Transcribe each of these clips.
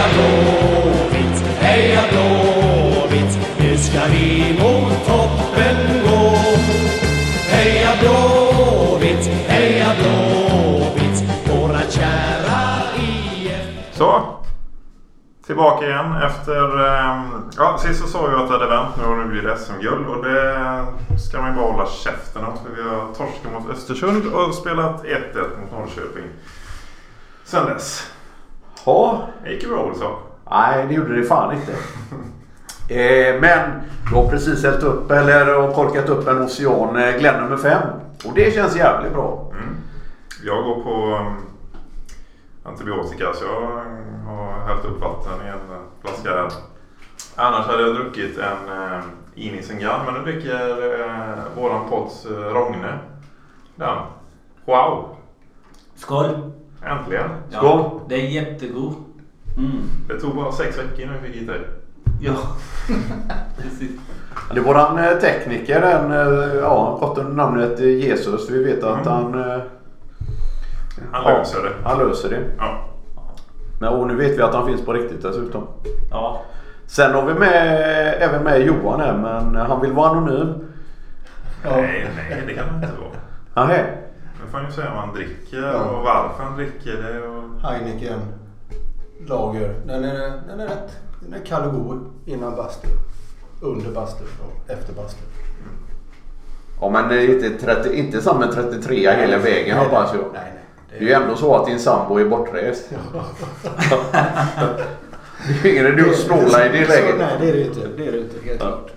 Heja Blåvitt, heja Blåvitt, nu ska vi mot toppen gå. Heja Blåvitt, heja Blåvitt, våra kära IF. Så. Tillbaka igen efter... Ehm, ja, sist så sa vi att det hade vänt nu och nu blir det SM-guld. Och det ska man ju bara hålla käften om. För vi har torskat mot Östersund och spelat 1-1 mot Norrköping. Sen dess. Ja, Det gick ju bra Olsson. nej det gjorde det fan inte. Eh, men du har precis hällt upp eller har korkat upp en Ocean eh, Glenn nummer 5. Och det känns jävligt bra. Mm. Jag går på um, antibiotika så jag har hällt upp vatten i en eh, flaska här. Annars hade jag druckit en uh, Inisengan men nu dricker uh, våran podds uh, Rogne den. Wow! Skål! Äntligen! Skål. det är jättegod. Mm. Det tog bara sex veckor innan vi fick hit dig. Ja, precis. Det är våran eh, tekniker, den, eh, ja, gått under namnet eh, Jesus. Vi vet att Mm. han... Han ja, löser det. Han löser det. Ja. Men, och nu vet vi att han finns på riktigt dessutom. Ja. Sen har vi med, även med Johan här, men han vill vara anonym. Nej, nej det kan man inte vara. Nähä. Nu får han ju säga vad han dricker Ja. och varför han dricker det. Och... Heineken lager. Den är, den är rätt. Den är kall och god innan bastu. Under bastu och efter bastu. Ja men det är inte, 30, inte samma 33 hela vägen Nej, hoppas jag. Nej, nej. Det är ju ändå så att din sambo är bortrest. det är ingen idé att snåla i det Så, läget. Nej, det är det inte. Det är det inte. Helt Ja. klart.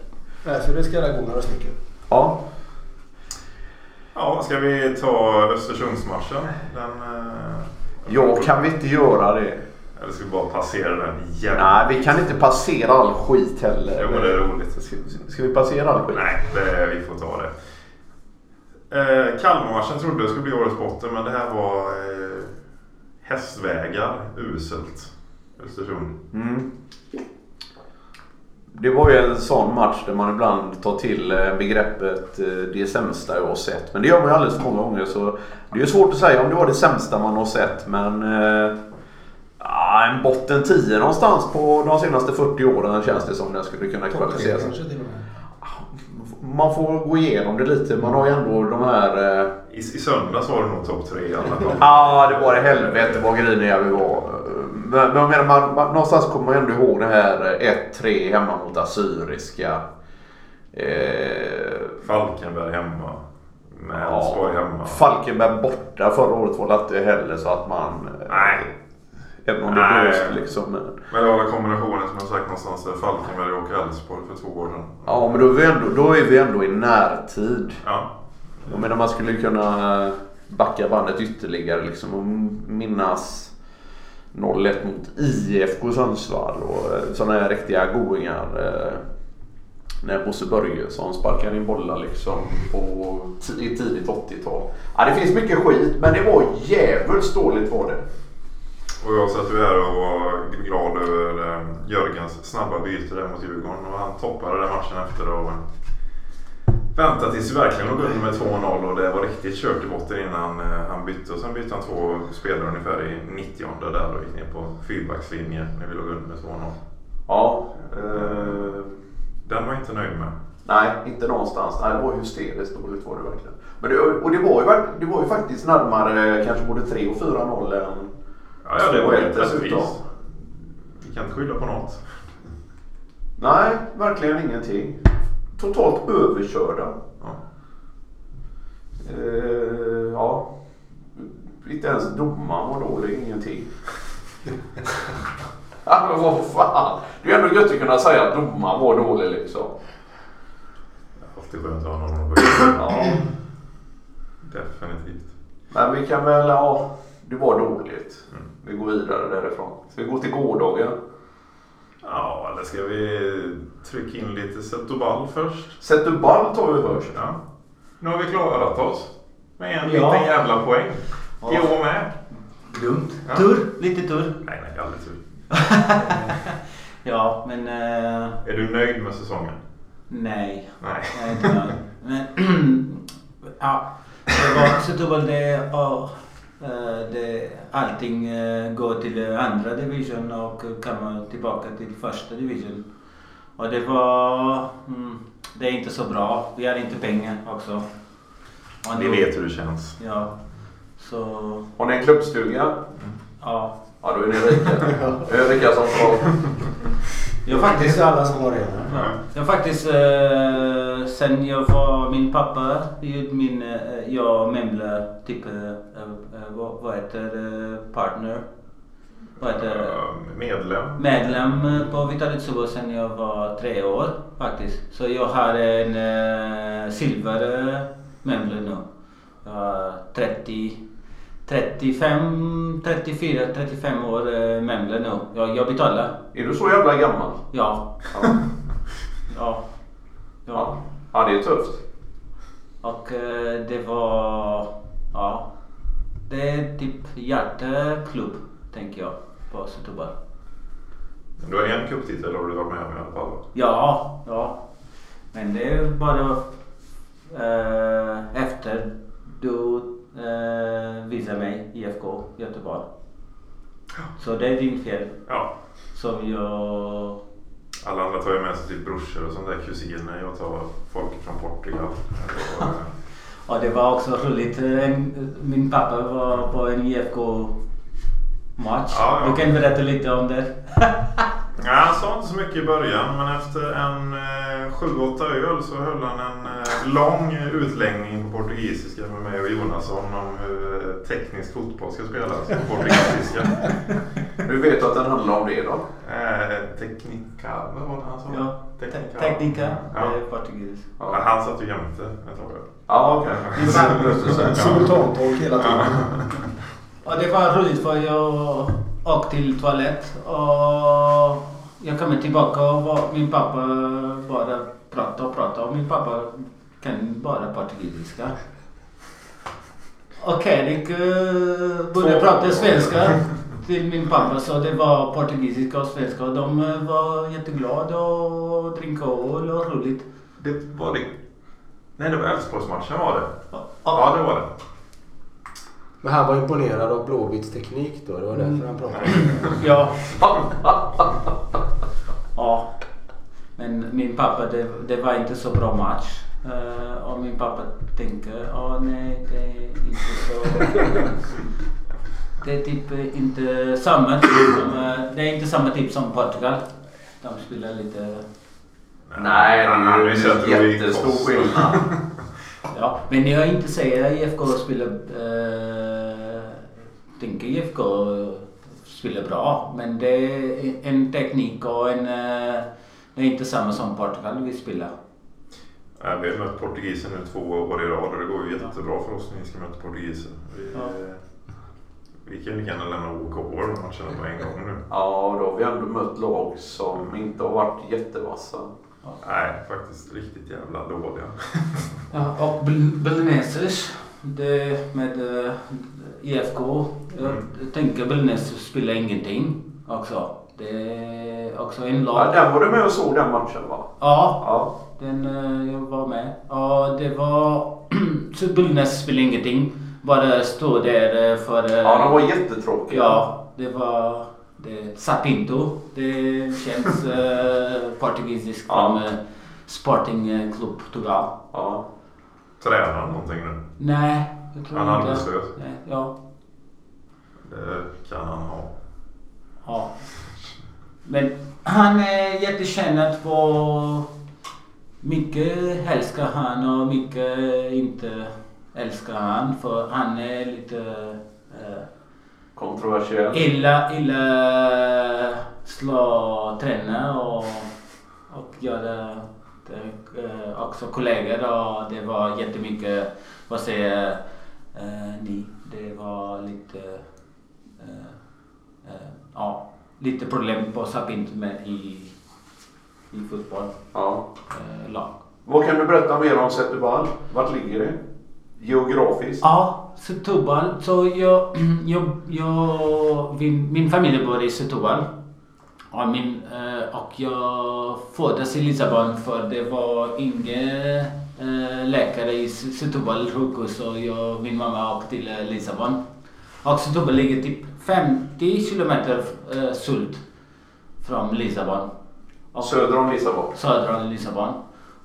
Nej, så det ska jag gå några stycken. Ja. Ja, ska vi ta Östersundsmatchen? Den... eh, ja, kan vi inte göra det? Eller ska vi bara passera den igen? Nej, vi kan inte passera all skit heller. Jo, men det är roligt. Ska, ska vi passera all skit? Nej, det, vi får ta det. Eh, Kalmarmatchen trodde jag skulle bli årets botten, men det här var eh, hästvägar uselt. Östersund. Mm. Det var ju en sån match där man ibland tar till eh, begreppet eh, det sämsta jag har sett. Men det gör man ju alldeles för många gånger så det är ju svårt att säga om det var det sämsta man har sett. Men ja, en botten 10 någonstans på de senaste 40 åren känns det som den skulle kunna kvalificera sig. med. Man får gå igenom det lite. Man har ju ändå de här... Eh, I, I söndags var det nog topp tre i alla fall. Ja, det var det helvete vad griniga vi var. Men, men jag menar, man, man, någonstans kommer man ändå ihåg det här eh, 1-3 hemma mot Assyriska. Eh, Falkenberg hemma. Med Elfsborg hemma. Falkenberg borta förra året var det inte heller så att man... eh, Nej. Även om det blåste liksom. Men, det var väl kombinationen som jag sagt någonstans. där Falkenberg och Elfsborg för två år sedan. ja, men då är, vi ändå, då är vi ändå i närtid. Ja. Jag menar man skulle kunna backa bandet ytterligare liksom och minnas 0-1 mot IFK Sundsvall och eh, sådana här riktiga goingar. Eh, när Bosse Börjesson sparkade in bollar liksom på tidigt 80-tal. Ja, det finns mycket skit men det var jävligt dåligt var det. Och jag satt ju här och var glad över eh, Jörgens snabba byte där mot Djurgården. Och han toppade den matchen efter och väntade tills vi verkligen låg under med 2-0 och det var riktigt kört i botten innan eh, han bytte. Och sen bytte han två spelare ungefär i 90 där och gick ner på fyrbackslinje när vi låg under med 2-0. Ja. Eh, Den var jag inte nöjd med. nej, inte någonstans. Nej, det var hysteriskt dåligt var det verkligen. Men det, och det var, ju, det var ju faktiskt närmare kanske både 3 och 4-0 än Ja, ja det var helt 2-1 dessutom. rättvist. Vi kan inte skylla på något. Nej, verkligen ingenting. Totalt överkörda. Ja. Eh, ja. Inte ens domaren var dålig, ingenting. ja, men vad fan. Det är ändå gött att kunna säga att domaren var dålig liksom. Alltid skönt att ha någon att. Ja. Definitivt. Men vi kan väl, ja. Det var dåligt. Mm. Vi går vidare därifrån. Ska vi gå till gårdagen? Ja, eller ska vi trycka in lite Zetoball först? Setubal tar vi först. Ja. Nu har vi klarat oss. Med en Ja. liten jävla poäng. Ja. År med. Dumt. Ja. Tur, lite tur. Nej, nej, aldrig tur. Ja, men eh, Är du nöjd med säsongen? nej. Nej. Jag är inte nöjd. Men ja, det var Setúbal det... Eh, det, allting eh, går till andra division och kommer tillbaka till första division. Och det var... Mm, det är inte så bra. Vi har inte pengar också. Och Ni då- vet hur det känns. Ja. Så... Har ni en klubbstuga? Ja. Ja, då är ni rika. Rika som får. Jag Det är faktiskt... inte alla som har det. Ja. Jag faktiskt, eh, sen jag var min pappa, min, eh, jag Memle, typ, eh, eh, vad, vad heter eh, partner? Vad heter Eh, Medlem. Medlem eh, på Vitalik Subo sen jag var tre år faktiskt. Så jag har en eh, silver Memle nu. Jag har 30, 35, 34, 35 år eh, Memle nu. Jag, jag betalar. Är du så jävla gammal? Ja. Ja. Ja. Ja. Ja, det är tufft. Och eh, det var... Ja. Det är typ hjärteklubb, tänker jag, på Setúbal. Men Du har en cuptitel har du varit med om i alla fall. Ja, ja. Men det är bara eh, efter du eh, visade mig IFK Göteborg. Så det är din fel. Ja. Som jag... Alla andra tar ju med sig typ brorsor och sånt där kusiner. Jag tar folk från Portugal. Eh, Och det var också roligt. En- Min pappa var på en IFK match. Ja, ja. Du kan berätta lite om det. Ja, han sa inte så mycket i början men efter en eh, 7-8 öl så höll han en eh, lång utläggning på portugisiska med mig och Jonasson om hur eh, teknisk fotboll ska spelas på portugisiska. Du vet att den handlar om det då? eh, teknika, vad var det han sa? Ja, Teknika. te- teknika. Ja. Är portugis. Ja, han satt ju jämte ett tag. Ja, okej. Okay. Simultantolk hela tiden. Och det var roligt för jag åkte till toalett och jag kommer tillbaka och min pappa bara pratade och pratade och min pappa kan bara portugisiska. Och Erik uh, började prata svenska till min pappa så det var portugisiska och svenska och de eh, var jätteglada och drinkade öl och roligt. Det var det. Nej, det var Elfsborgsmatchen var det. Ja, det var det. Men han var imponerad av Blåvitts teknik då. Det var därför han pratade. Ja. ja. Men min pappa, det, det var inte så bra match. Eh, och min pappa tänker, ja nej det är inte så... det är typ inte samma typ som, eh, det är inte samma typ som Portugal. De spelar lite... Nej, det är jättestor skillnad. Ja, men jag inte säger IFK spelar... Eh, tänker IFK spelar bra. Men det är en teknik och en... Eh, det är inte samma som Portugal vi spelar. Nej, vi har mött portugiser nu två år i rad och det går ju jättebra för oss när vi ska möta portugiser. Vi, Ja. vi kan ju gärna lämna OK de matcherna på en gång nu. Ja, då har vi ändå mött lag som inte har varit jättevassa. Nej, faktiskt riktigt jävla dåliga. Ja, och Bel- Belenenses, det med eh, IFK. Jag Mm. tänker Belenenses spelar ingenting också. Det är också en Ja, lag. den var du med och såg den matchen va? Ja, Ja. Den eh, jag var med. Ja, det var... så Bollnäs spelade ingenting. Bara stå där eh, för... Ja, de var jättetråkiga. Ja, det var... Det, Sapinto. Det känns eh, portugisiskt Ja. som eh, Sporting Club Portugal. Ja. Tränar han någonting nu? Nej, jag tror Han är inte. arbetslös. Nej, ja, Det kan han ha. ja. Men han är jättekänd på... Mycket älskar han och mycket inte älskar han. För han är lite... Eh, Kontroversiell. illa, illa slå träna och, och göra det, också kollegor och det var jättemycket, vad säger eh, ni, det var lite, eh, eh, ja, lite problem på Sapint med i, i fotboll, Ja. eh, lag. Vad kan du berätta mer om Setúbal? Vart ligger det? Geografiskt? Ja, Setúbal. Så jag, jag, jag, min, familj bor i Setúbal. Och, min, eh, och jag föddes i Lissabon för det var ingen eh, läkare i Setúbal sjukhus så jag, min mamma åkte till eh, Lissabon. Och Setúbal ligger typ 50 kilometer syd från Lissabon. Och Söder om Lissabon. söder om Lissabon.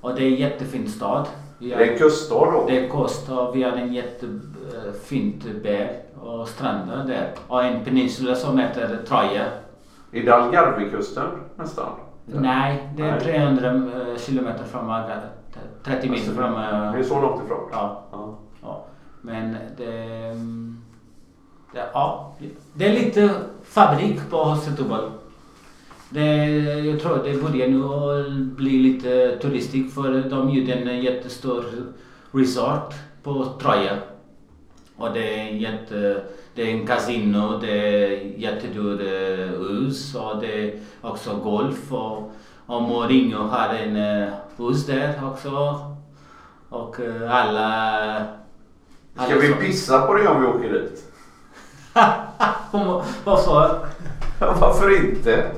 Och det är en jättefin stad. Är har- det en kuststad då? det är kust och vi har en jättefint berg och stränder där. Och en peninsula som heter Troja. Är det Algarvekusten nästan? Nej, det är Nej. 300 eh, kilometer från Algarve. 30 mil från... eh, Det är så långt ifrån? Ja, Ja. ja. Men det... mm, det ja, det är lite fabrik på Setúbal. Det, jag tror det börjar nu bli lite turistik för de gjorde en jättestor resort på Troja. Och det är, jätte, det är en kasino, det är jättedyrt hus och det är också golf och, och Mourinho har en eh, hus där också. Och eh, alla... Ska alla vi pissa på det om vi åker dit? Varför? Varför inte?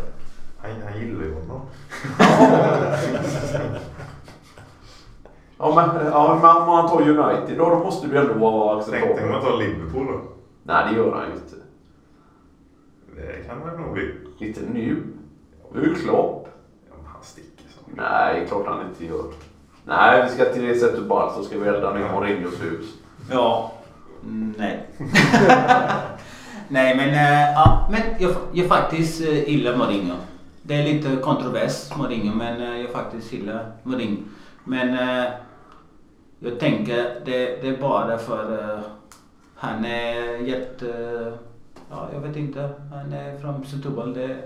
Han, han gillar ju honom. Ja men, ja, men om man tar United då, då måste du ändå vara Tänk dig om man acceptabel. tar Liverpool då. Nej det gör han ju inte. Det kan man nog bli. Inte nu. Nu är klart. Ja, han sticker så. Nej, klart han inte gör. Nej, vi ska till Setúbal så ska vi elda ner Mourinhos hus. Ja. Mm, Nej. Nej men, eh, ja, men jag, jag faktiskt eh, gillar Mourinho. Det är lite kontrovers Mourinho men eh, jag faktiskt gillar Mourinho. Men jag tänker det, det är bara för han är jätte... Ja, jag vet inte. Han är från Setúbal. Det,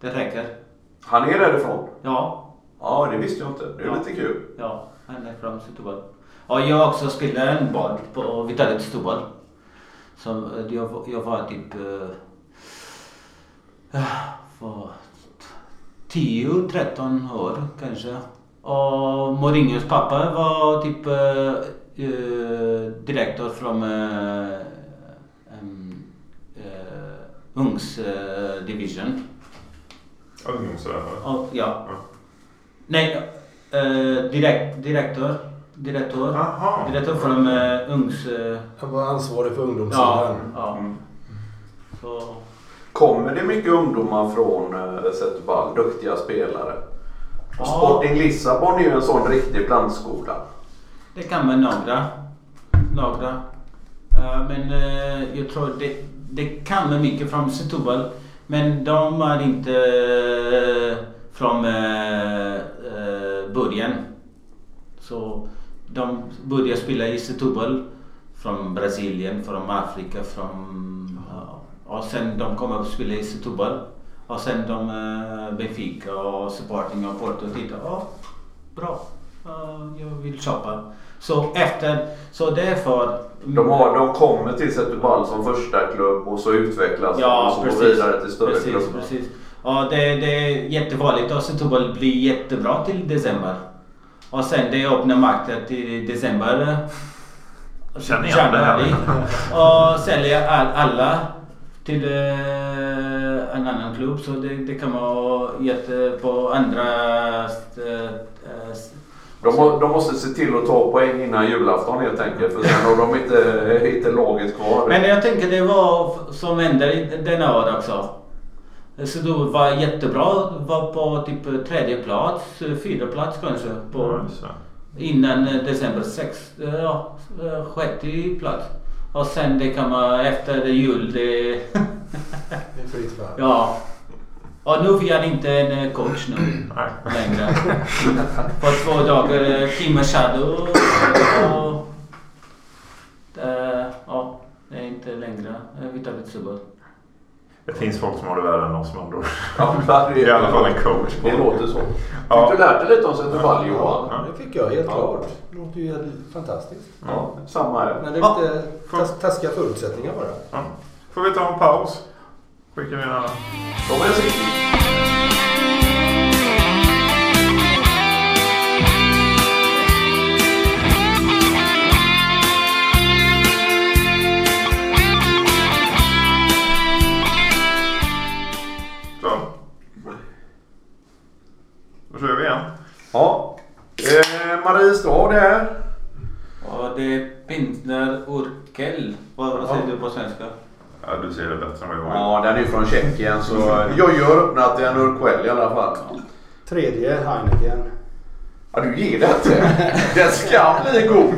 det räcker. Han är därifrån? Ja, Ja, det visste jag inte. Det är Ja. lite kul. Ja, han är från Setúbal. Och jag också spelade en boll på Vitalik Setúbal. Som eh, jag, jag var typ... Uh, för 10-13 år kanske. Och Mourinhos pappa var typ direktor från uh, um, uh, Ungs eh, division. Ungdomsräv. Och, ja. Ja. Nej, eh, direkt, direktor. Direktor. Jaha. Direktor från uh, Ungs... eh, Han var ansvarig för ja, ungdomssidan. ja. Mm. Så, Kommer det mycket ungdomar från uh, Setúbal? Duktiga spelare? Ja. Sporting Lissabon är ju en sån riktig plantskola det kan man några. Några. Uh, eh, men uh, jag tror det, det kan man mycket från Setubal. Men de är inte uh, från början. Så de började spela i Setubal från Brasilien, från Afrika, från... och sen de kom och spelade i Setubal. Och sen de uh, Benfica och Sporting och Porto tittade. Oh, bra. Jag vill köpa. Så efter, så därför... De, har, de kommer till Setúbal som första klubb och så utvecklas de Ja, och så går vidare till större precis, klubbar. precis. Ja, det, det är jättevanligt att Setúbal blir jättebra till december. Och sen det öppnar marknaden till december. Känner igen det här. Och säljer all, alla till eh, en annan klubb. Så det, det kan vara jätte på andra... eh, eh, De, de måste se till att ta poäng innan julafton helt enkelt för sen har de inte, inte laget kvar. Men jag tänker det var som hände denna år också. Så då var jättebra. Var på typ tredje plats, fyra plats kanske. På, Ja, innan eh, december sex, eh, ja, eh, sjätte plats. Och sen det kan man efter jul det... Det är fritt fram. ja. Och nu vi har inte en eh, coach nu längre. På två dagar eh, Kim Machado och... eh, Ja, det är inte längre Vitalit Subot. Det finns folk som har det värre än oss med andra. Ja, I alla fall en coach. på Det låter så. Ja. Fick du lärt dig lite om Setúbal Johan? Ja. Det fick jag helt Ja. klart. Det låter ju helt fantastiskt. Ja, samma här. Men det är Ja. lite tas- taskiga förutsättningar bara. Ja. Får vi ta en paus? Skickar vi en annan. De är riktigt. Så. Då kör vi igen. Ja. Eh, Mariestad det här. Och det är Pinsner Urkel Vad, säger du på svenska? Ja, du ser det bättre än vad jag gör. Ja, den är ju från Tjeckien så Jojje har öppnat en Urquell i alla fall. Tredje Heineken. Ja, du ger det till. Den ska bli god.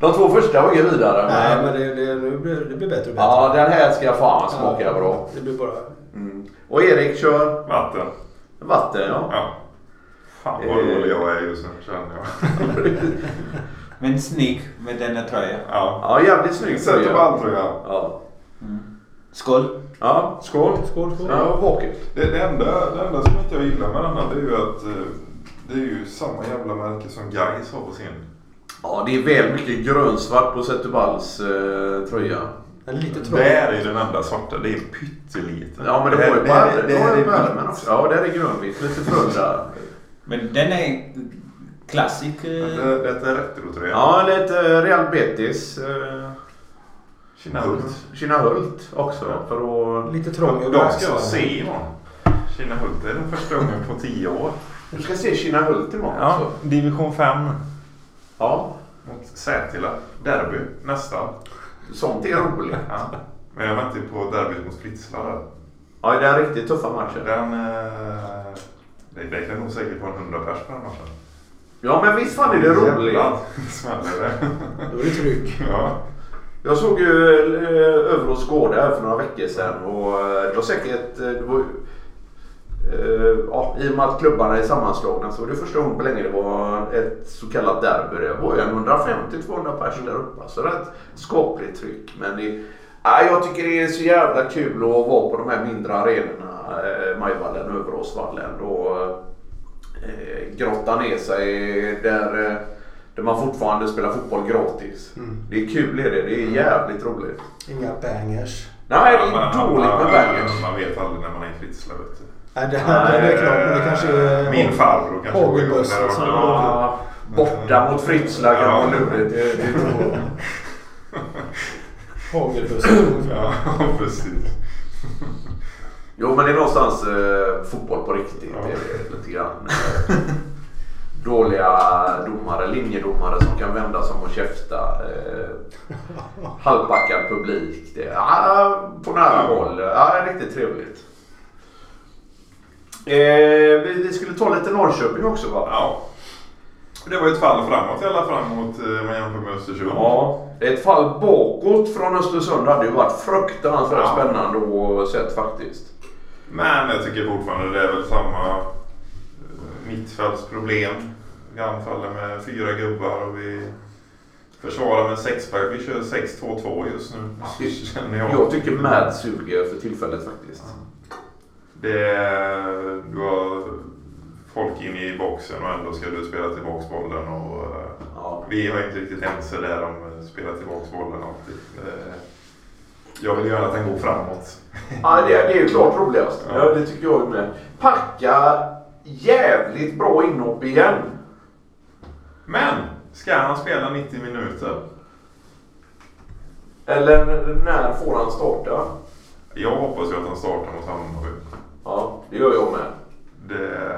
De två första var inget vidare. Nej Men... men det, det, nu blir, det blir bättre och bättre. Ja, den här ska fan smaka Ja, bra. Det blir bara... Mm. Och Erik kör Vatten. vatten ja. Ja. Fan vad Eh. dålig jag är just nu känner jag. Men snygg med denna tröja. Ja. Ja, jävligt snygg Sätt upp alltröjan. Ja. Skål! ja, skål. Skål, skål. Ja. Det, det, enda, det enda som inte jag gillar med denna det är ju att eh, det är ju samma jävla märke som Gais har på sin. Ja, det är väl mycket grönsvart på Zetterballs eh, tröja. Lite trång. Där är den enda svarta. Det är pytteliten. Ja, men det var ju det, var ju är värmen också. Ja, där är grönvitt. Lite frölda. Men den är eh, det är retrotröja. Ja, lite Real Betis. Eh, Kinnahult. Kinnahult också. För att... Lite trång över De ska se imorgon. Kinnahult är den första gången på tio år. Du ska se Kinnahult imorgon Ja, också. division 5 Ja, mot Sätila. Derby nästan. sånt är roligt. Ja. Men jag väntar ju på derbyt mot Fritsla där. Ja, det är en riktigt tuffa matcher. Den... Eh, det, kan nog säkert vara en 100 pers på den matchen. Ja, men visst fan är det roligt. Smäller det. Då är det tryck. Ja. Jag såg ju eh, Övros Gårda här för några veckor sedan och eh, det var säkert... eh, Det var, ja, I och med att klubbarna är sammanslagna så var det första gången på länge det var ett så kallat derby. Det var ju en 150-200 personer där uppe. Så det är ett skapligt tryck. Men det, ja, jag tycker det är så jävla kul att vara på de här mindre arenorna. Majvallen, Överåsvallen och eh, grotta ner sig där, eh, där man fortfarande spelar fotboll gratis. Mm. Det är kul är det. Det är jävligt roligt. Inga bangers. Nej, det är men dåligt man- med bangers. Man vet aldrig när man är i Fritsla vet du. Nej, det, här, det är klart. Men det kanske är... Min farbror kanske går igång där Ja, borta mot Fritsla kan vara lurigt. Det, det tror ungefär. Ja, precis. Jo, men det är någonstans eh, fotboll på riktigt. Ja. Det lite grann. Eh, dåliga domare, linjedomare som kan vända som och käfta. Eh, halvpackad publik. Det, ja, på nära håll. Ja, riktigt trevligt. Eh, vi, vi skulle ta lite Norrköping också va? Ja. Det var ett fall framåt i alla fall mot eh, om man jämför med Östersund. Ja, ett fall bakåt från Östersund hade ju varit fruktansvärt Ja. spännande att sett faktiskt. Men jag tycker fortfarande det är väl samma eh, mittfältsproblem. Vi anfaller med fyra gubbar och vi försvarar med sexpack. Vi kör 6-2-2 just nu. Känner jag. Jag tycker Mad suger för tillfället faktiskt. Det är, du har folk inne i boxen och ändå ska du spela tillbaks bollen. Och, eh, Ja. vi har inte riktigt ense där om att spela tillbaks bollen alltid. Jag vill gärna att den går framåt. Ja, det, är- det är ju klart roligast. Ja. Ja. det tycker jag med. Packa jävligt bra inhopp igen. Men ska han spela 90 minuter? Eller när får han starta? Jag hoppas ju att han startar mot Hammarby. Ja, det gör jag med. Det,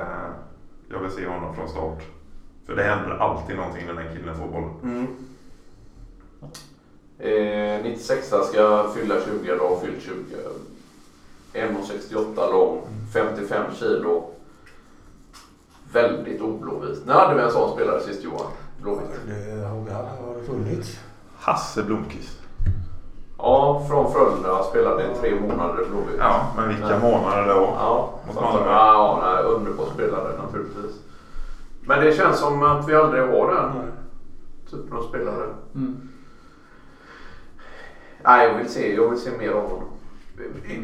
jag vill se honom från start. För det händer alltid någonting när den killen får bollen. Mm. Eh, 96 ska fylla 20 då, fyllt 20. 1,68 lång, 55 kilo. Väldigt oblåvit. När hade vi en sån spelare sist Johan? Blåvitt. Det har, det funnits. Hasse Blomqvist. Ja, från Frölunda spelade i tre månader i Blåvitt. Ja, men vilka Nej. månader? Ja, Mot Malmö. du? ja, nej, underbar spelare naturligtvis. Men det känns som att vi aldrig har den typen av spelare. Mm. Nej, jag vill se, jag vill se mer av honom.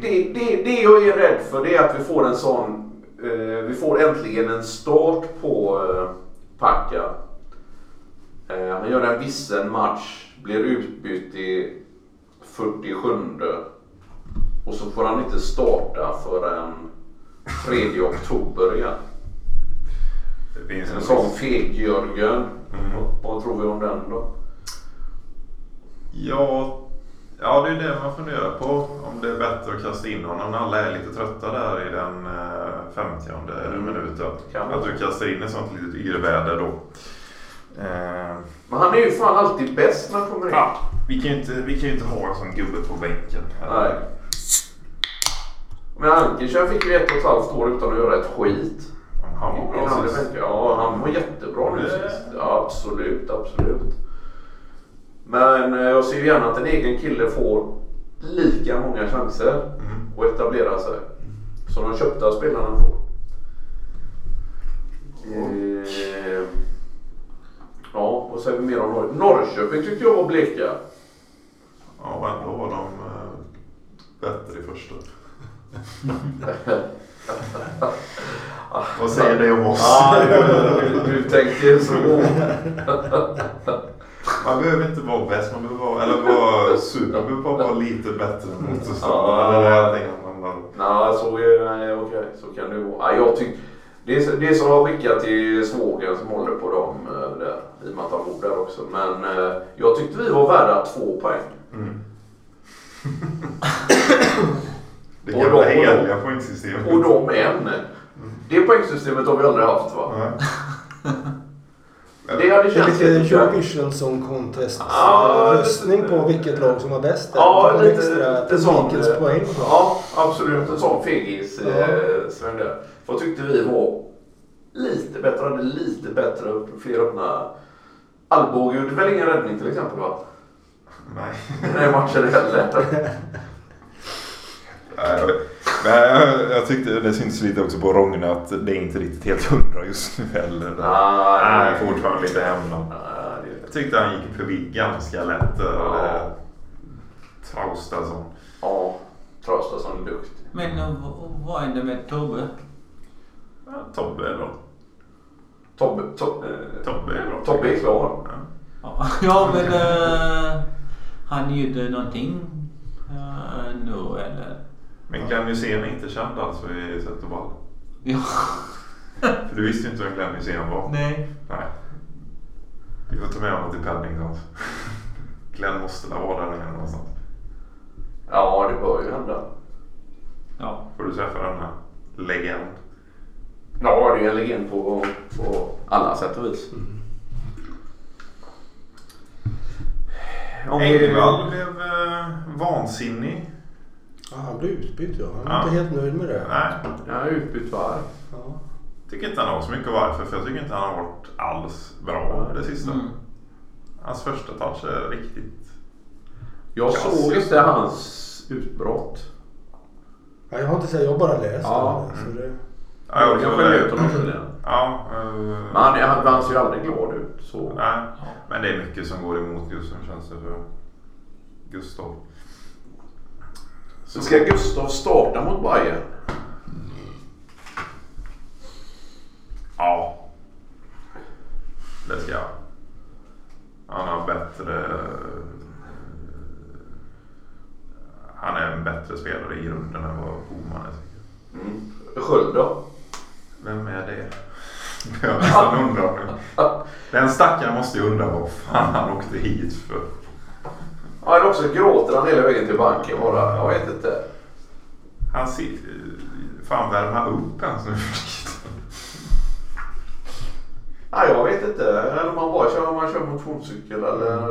Det, det, det jag är rädd för det är att vi får en sån, eh, vi får äntligen en start på eh, Packa. Eh, han gör en vissen match, blir utbytt i 47 och så får han inte starta förrän 3 oktober igen. Det finns En en sån feg-Jörgen. Mm. Vad, vad tror vi om den då? Ja, ja, det är det man funderar på. Om det är bättre att kasta in honom när alla är lite trötta där i den eh, 50 Mm. minuten. Att du kastar in ett sånt litet yrväder då. Eh, Men han är ju fan alltid bäst när han kommer in. ja, vi, kan ju inte, vi kan ju inte ha en sån gubbe på bänken. Nej. Men Ankerkärr fick ju ett och ett halvt år utan att göra ett skit. Han var bra sist. Ja, han var jättebra nu sist. Ja, absolut, absolut. Men eh, jag ser ju gärna att en egen kille får lika många chanser Mm. att etablera sig. Som de köpta spelarna får. Eh, ja, vad säger vi mer om Norr- Norrköping tyckte jag var bleka. Ja, och ändå var de eh, bättre i första. Vad säger det om oss? Ja, du, du tänker så. Man behöver inte vara bäst, man behöver vara, eller vara super, man behöver bara vara lite bättre än tänker att man bara- Nej, så okej. Så kan det vara. Ja, jag tyck, det, är, det är som att skicka till svågen som håller på dem eh, där. I och med att han bor där också. Men eh, jag tyckte vi var värda två poäng. Mm. Det och då- heliga poängsystemet. Och de en. Det poängsystemet har vi aldrig haft va? Nej. Det hade Det är känts lite. Eurovision Song Contest Ja, röstning på vilket lag som var bäst. Ja, Det lite, extra lite sån. eh, poäng. Ja, absolut. En sån fegis Ja. eh, sväng där. Vad tyckte vi var lite bättre? Hade lite bättre, fler öppna. Alvbåge gjorde väl ingen räddning till exempel va? Nej. Den här matchen heller. Men jag, jag tyckte det syntes lite också på Rogne att det är inte riktigt helt hundra just nu heller. Nej. Nej, fortfarande lite hemma. Det- Jag tyckte han gick förbi ganska lätt. Ja. Ja. Traustason. Ja, Traustason är duktig. Men eh, vad är det med Tobbe? Ja, Tobbe är bra. Tobbe, to, eh, Tobbe är bra. Tobbe är klar. Ja. Ja, men eh, han gjorde någonting eh, nu eller? Men Glenn Hysén är inte känd alltså i Zettervall. Ja. För du visste ju inte vem Glenn Hysén var. Nej. Nej. Vi får ta med honom till Paddington. Glenn måste la vara där nere någonstans. Ja, det bör ju hända. Ja. Får du träffa denna legend. Ja, det är en legend på, på alla sätt och vis. Vi- Engvall blev eh, vansinnig. Ja, han blev utbytt ja. Han var Ja. inte helt nöjd med det. Nej, Ja, utbytt varv. Ja. tycker inte han har så mycket varför. För jag tycker inte han har varit alls bra det sista. Mm. Hans första touch är riktigt... Jag Klassiskt. såg inte hans utbrott. Ja, jag har inte sett, jag har bara läst Ja. om det. Så det. Ja, jag jag kan också skilja det. ut honom tydligen. Ja, eh, Men han, han, han ser ju aldrig glad ut. Så. nej. Men det är mycket som går emot Gustav känns det för Gustav. Så ska Gustav starta mot Bayern? Ja. Det ska jag. Han har bättre... Han är en bättre spelare i grunden än vad Boman är. Mm. Sköld då? Vem är det? Jag nästan undrar nu. Den stackaren måste ju undra vad fan han åkte hit för. Ja, eller också gråter han hela vägen till banken bara. Jag vet inte. Han ser... Fan värma upp ens nu. Nej, jag vet inte. Eller om man bara kör, om man kör motionscykel eller...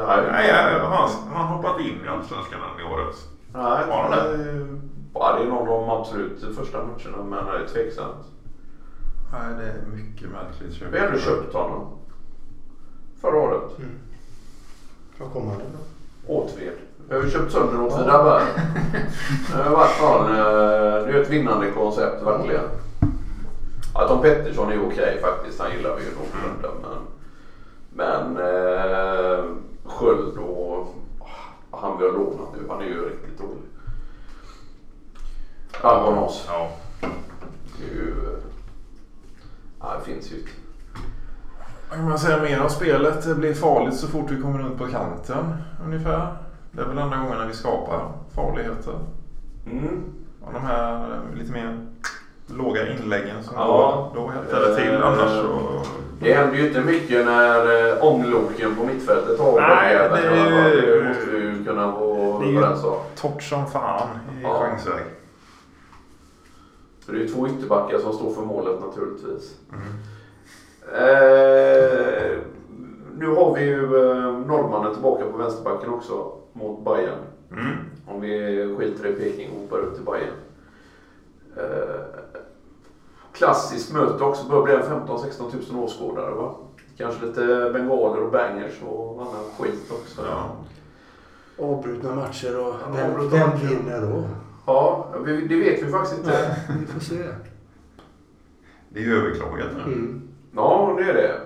eh, Nej, Nej, har han, han hoppat in i Allsvenskan i året? Nej, Har han det? Ja, det är någon av de absolut första matcherna, men det är tveksamt. Nej, det är mycket märkligt köp. Vi har ändå köpt honom. Förra året. Vad kom han ifrån? Åtved. Vi har ju köpt sönder. Det har varit fan, eh, det är ett vinnande koncept verkligen. Ja, Tom Pettersson är okej faktiskt. Han gillar vi ju någorlunda. Men, men eh, Sköld och ah, han vi har lånat nu. Han är ju riktigt dålig. Albonos. Ja. Det ju... Ja, det finns ju inte. Vad kan man säga mer om spelet? Det blir farligt så fort vi kommer runt på kanten ungefär. Det är väl enda gången när vi skapar farligheter. Mm. Och de här eh, lite mer låga inläggen som Ja. då, då hettar det till. Eh, Annars så... Det händer ju inte mycket när eh, ångloken på mittfältet har Nej, det ju- Det måste vi ju kunna vara Det överens om. Torrt som fan i Ja. chansväg. För det är ju två ytterbackar som står för målet naturligtvis. Mm. Eh, nu har vi ju eh, norrmannen tillbaka på vänsterbacken också mot Bayern. Mm. Om vi skiter i Peking och hoppar upp till Bayern. Eh, klassiskt möte också. Börjar bli en 15-16 tusen åskådare va? Kanske lite bengaler och bangers och annan skit också. Ja. Avbrutna matcher och vem, avbrutna vem vinner då? Ja, det vet vi faktiskt inte. Nej, vi får se. Det är ju överklagat nu. Mm. Ja, det är det.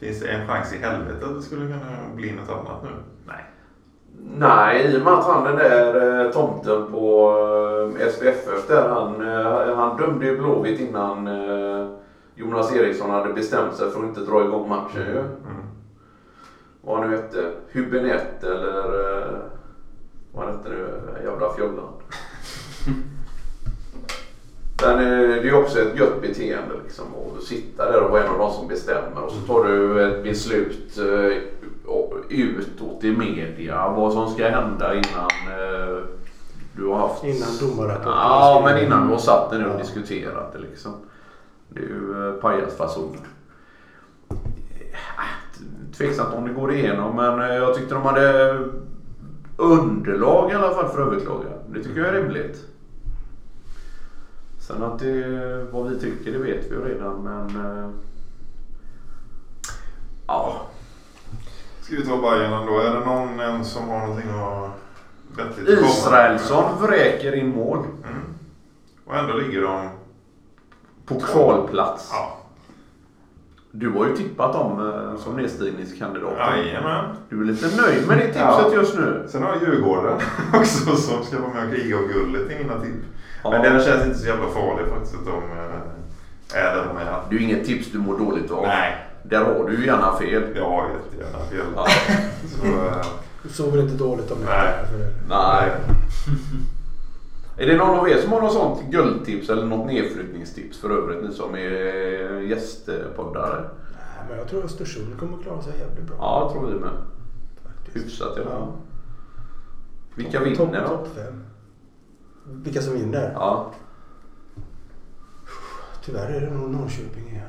Finns det en chans i helvete att det skulle kunna bli något annat nu? Nej. Nej, i och med att han den där eh, tomten på eh, SVFF där han, eh, han dömde ju Blåvitt innan Jonas Eriksson hade bestämt sig för att inte dra igång matchen ju. Mm. Vad han nu hette. Hübinette eller vad han hette nu, jävla fjollan. Men eh, det är också ett gött beteende liksom att sitta där och vara en av de som bestämmer och så tar du ett beslut eh, utåt i media vad som ska hända innan eh, du har haft... Innan domarrapporten. Ja, men innan du har satt dig ner och diskuterat det liksom. Det är ju eh, pajasfason. Äh, Tveksamt om det går igenom men jag tyckte de hade underlag i alla fall för att överklaga. Det tycker jag är rimligt. Sen att det, vad vi tycker det vet vi ju redan men... eh, Ja. Ska vi ta Bajen då? Är det någon en som har någonting att vettigt? Israelsson vräker in mål. Mm. Och ändå ligger de... På kvalplats. Ja. Du har ju tippat dem eh, som nedstigningskandidater. Jajamän. Du är lite nöjd med det tipset Ja. just nu. Sen har jag Djurgården också som ska vara med och kriga om guldet i mina tipp. Ja. Men den känns inte så jävla farlig faktiskt att de eh, är där de är. Det är ju inget tips du mår dåligt av. Nej. Där har du ju gärna fel. Jag har jättegärna fel. Ja. Så, eh, Du sover inte dåligt om det. Nej. Nej. Är det någon av er som har något sånt guldtips eller något nedflyttningstips för övrigt? Ni som är gästpoddare. Nej, men jag tror Östersund kommer klara sig jävligt bra. Ja, jag tror vi med. faktiskt. Hyfsat i alla fall. Vilka vinner då? Topp fem. Vilka som vinner? Ja, Tyvärr är det nog Norrköping igen.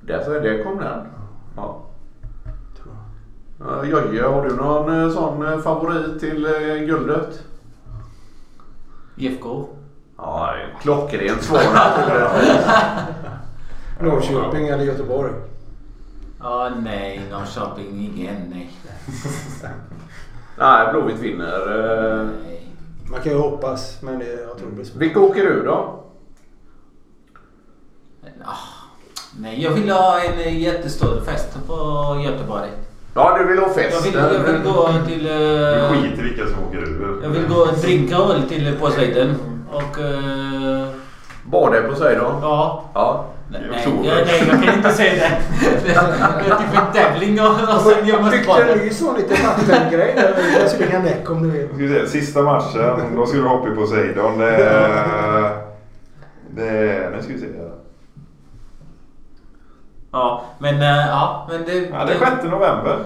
därför det kom den. Ja. Jojje, har du någon eh, sån eh, favorit till eh, guldet? IFK. Ja, klockrent svar. Norrköping eller Göteborg? Ja, nej, Norrköping, ingen, nej. Nej, Blåvitt vinner. Eh, nej. Man kan ju hoppas, men det, jag tror det blir svårt. Vilka åker du då? Ah, nej, jag vill ha en jättestor fest på Göteborg. Ja, du vill ha Jag fest. vill, jag vill gå till... Du eh, skiter i vilka som åker ur. jag vill gå och dricka öl till Påsvejden. Och... eh, Bada på då? ja. Ja. Nej, jag, nej, jag kan inte säga det. Det är typ en tävling och, sen jag det bada. är ju så lite vattengrej där. Jag springa näck om du vill. Ska vi se, sista matchen, då ska du hoppa i Poseidon. Det är... Det är... Nu ska vi se. Ja, men eh, ja, men det... Ja, det är 6 november.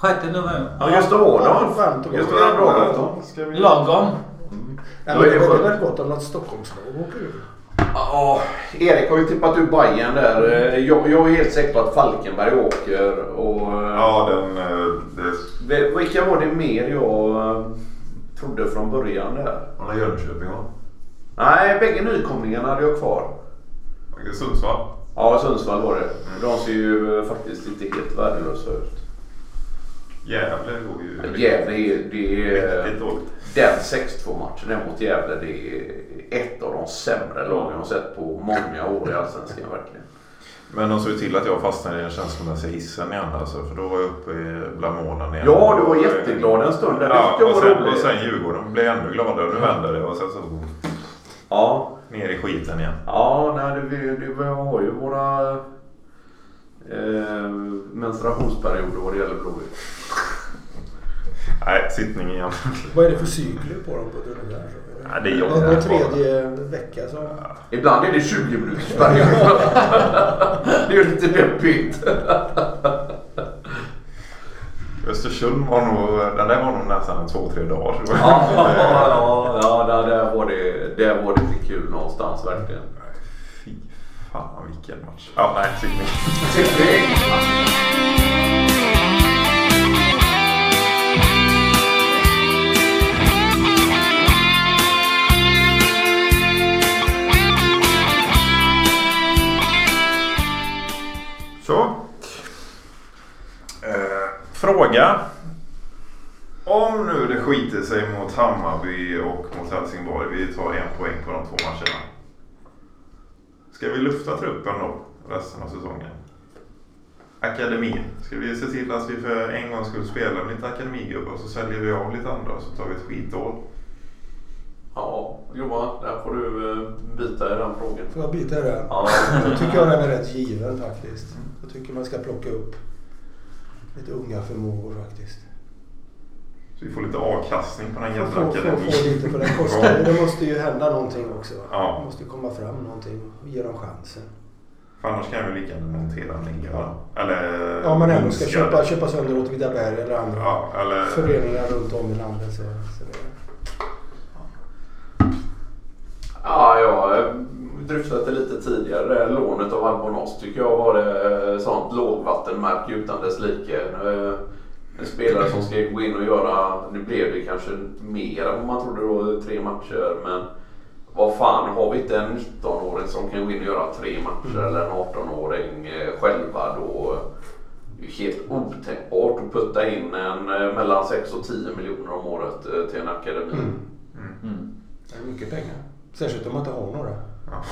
6 november. Ja, just det var tog Just det. Lagom. Ja, men det det skönt. väl gott om något Stockholmslag åker ur. Ja, Erik har ju tippat ut Bayern där. Eh, Jag, jag är helt säker på att Falkenberg åker. Och, eh, Ja, den... Det... Vilka var det mer jag trodde från början där? Han har Jönköping va? Nej, bägge nykomlingarna hade jag kvar. Sundsvall. Ja, Sundsvall var det. De ser ju faktiskt inte helt värdelösa ut. Gävle går ju... Gävle är, det är Riktigt dåligt. den 6-2 matchen den mot Gävle. Det är ett av de sämre lagen jag har sett på många år i Allsvenskan verkligen. Men de såg till att jag fastnade i den känslomässiga hissen igen alltså, För då var jag uppe bland målen igen. Ja, du var jätteglad en stund där. Ja, och sen, och sen Djurgården blev ännu gladare. Nu vänder det och sen så Ja, ner i skiten igen. ja nej, det, vi, det, vi har ju våra eh, menstruationsperioder vad det gäller Blåvitt. Nej, sittning igen. Vad är det för cykler på dem på tunneln? Ja, det är Var- jobbigt. Var tredje vecka så... Ibland är det 20 minuters period. det är ju lite deppigt. Östersund var nog, den där var nog nästan två, tre dagar. Var- Ja, ja, ja där, där, var det, där var det lite kul någonstans verkligen. Fy Fan vilken match. Ja, nej, Sydney. Fråga. Om nu det skiter sig mot Hammarby och mot Helsingborg. Vi tar en poäng på de två matcherna. Ska vi lufta truppen då resten av säsongen? Akademin. Ska vi se till att vi för en gångs skull spelar med lite akademigubbar och så säljer vi av lite andra och så tar vi ett skitår. Ja, Johan, där får du eh, bita i den frågan. Får jag bita i den? Ja. Då tycker jag den är rätt given faktiskt. Jag tycker man ska plocka upp lite unga förmågor faktiskt. Så vi får lite avkastning på den jävla akademin. få lite för den kostar ju. Det måste ju hända någonting också. Ja. Det måste ju komma fram någonting och ge dem chansen. För annars kan vi lika gärna montera ner va? Eller Ja, man ändå ska köpa, köpa sönder Åtvidaberg eller andra Ja, eller... föreningar runt om i landet. Så, så det, Ja, jag har dryftat det lite tidigare. Lånet av Albonos tycker jag var det sånt lågvattenmärke utan dess like. Eh, En spelare som ska gå in och göra, nu blev det kanske mer än vad man trodde då, tre matcher. Men vad fan, har vi inte en 19-åring som kan gå in och göra tre matcher eller en 18-åring eh, själva då det är helt otänkbart att putta in en eh, mellan 6 och 10 miljoner om året eh, till en akademi. mm. Mm. det är mycket pengar. Särskilt om man inte har några.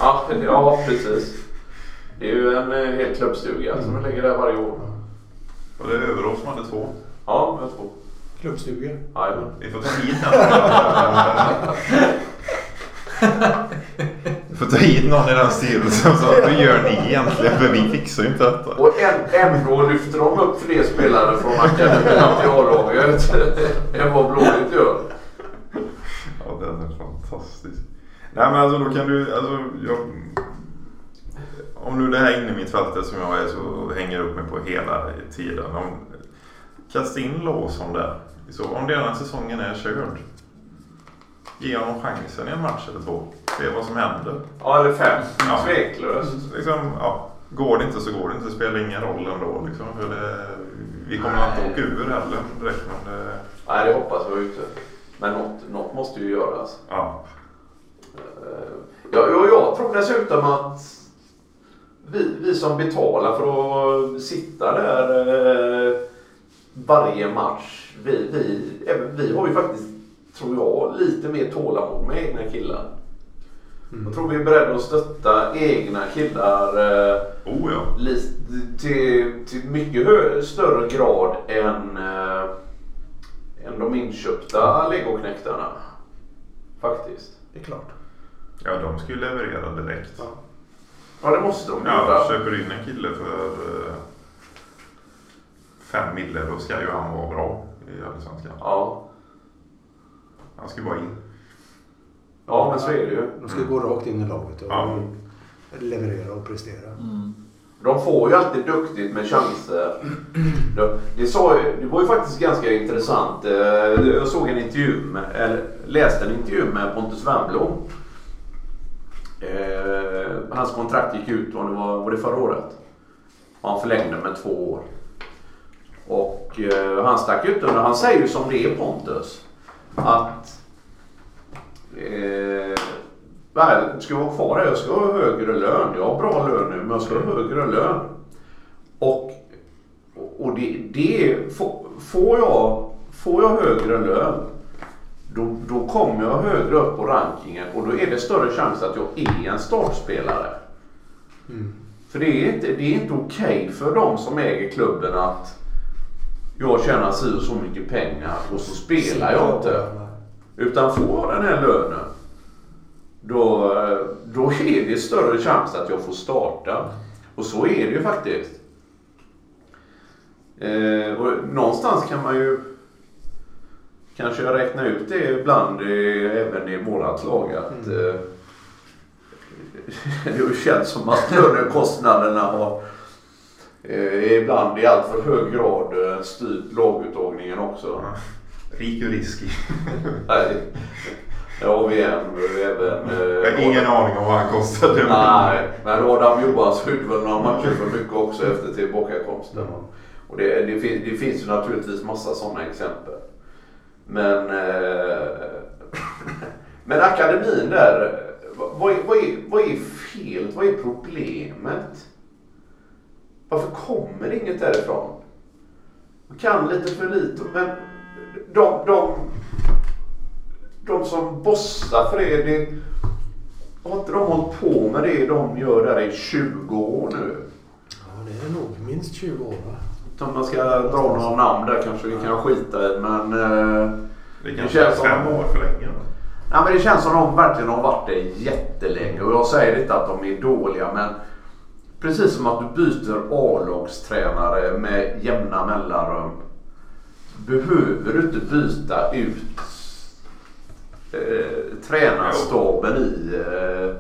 Ja, ja precis. Det är ju en eh, hel klubbstuga som ligger där varje år. Och det är Överås som hade två. Ja, jag tror. Klubbstugor. Jajamän. Vi får ta hit någon. Vi får ta hit någon i den styrelsen så hur gör ni egentligen? För vi fixar ju inte detta. Och än- ändå lyfter de upp fler spelare från akademin till A-laget än vad Blåvitt gör. Ja, det är fantastiskt. Nej men alltså då kan du, alltså jag, Om nu det här inne i mittfältet som jag är så hänger upp mig på hela tiden. Om, kasta in Lawson där. Så om denna säsongen är körd. Ge honom chansen i en match eller två. Se vad som händer. Ja, eller fem. Ja. Tveklöst. Liksom, ja, går det inte så går det inte. Det spelar ingen roll ändå. Liksom, för det, vi kommer inte åka ur heller direkt. Men det, Nej, det hoppas jag inte. Men något, något måste ju göras. ja. Eh, Ja, jag, jag tror dessutom att vi, vi som betalar för att sitta där eh, varje match, vi, vi, vi har ju faktiskt, tror jag, lite mer tålamod med egna killar. Jag tror vi är beredda att stötta egna killar eh, Oh ja. li- till, till mycket hö- större grad än, eh, än de inköpta legoknektarna. Faktiskt. Det är klart. Ja, de ska ju leverera direkt. Ja. Ja, det måste de Ja, köper in en kille för eh, fem mille då ska ju han vara bra i Allsvenskan. Ja. Han ska ju bara in. ja, men så är det ju. De ska gå rakt in i laget och Ja. leverera och prestera. Mm. De får ju alltid duktigt med chanser. Det, sa, ju- det var ju faktiskt ganska intressant. Eh, Jag såg en intervju med, eller läste en intervju med Pontus Wernbloom. Eh, hans kontrakt gick ut, och det var, var det förra året? Och han förlängde med två år. Och eh, han stack ut under, han säger ju som det är Pontus. Att eh, ska jag vara kvar här? Jag ska ha högre lön. Jag har bra lön nu, men jag ska ha högre lön. Och, och det, det får, får, jag, får jag högre lön, då, då kommer jag högre upp på rankingen och då är det större chans att jag är en startspelare. Mm. För det är inte, det är inte okej för de som äger klubben att jag tjänar si och så mycket pengar och så spelar jag inte. Utan får jag den här lönen då, då är det större chans att jag får starta. Och så är det ju faktiskt. Eh, och någonstans kan man ju kanske räkna ut det ibland eh, även i vårat lag att eh, det känts som att lönekostnaderna har eh, ibland i allt för hög grad styrt laguttagningen också. Rik och risky. Nej. Ja, vi är även... Jag har ingen aning om vad han kostade. Nej, men Adam Johansson gjorde väl några matcher för mycket också efter tillbakakomsten. Och det, det, det finns ju naturligtvis massa sådana exempel. Men, eh, men akademin där, vad, vad, är, vad, är, vad är felet? Vad är problemet? Varför kommer inget därifrån? Man kan lite för lite men de, de, de som bossar för det, det har inte de hållit på med det de gör där i 20 år nu? Ja, det är nog minst 20 år va? Om man ska dra några namn där kanske vi kan skita i men... Eh, Det Det känns som- fem år för länge. nej, men det känns som de verkligen har varit det jättelänge. Och jag säger inte att de är dåliga men precis som att du byter A-lagstränare med jämna mellanrum behöver du inte byta ut eh, tränarstaben i eh,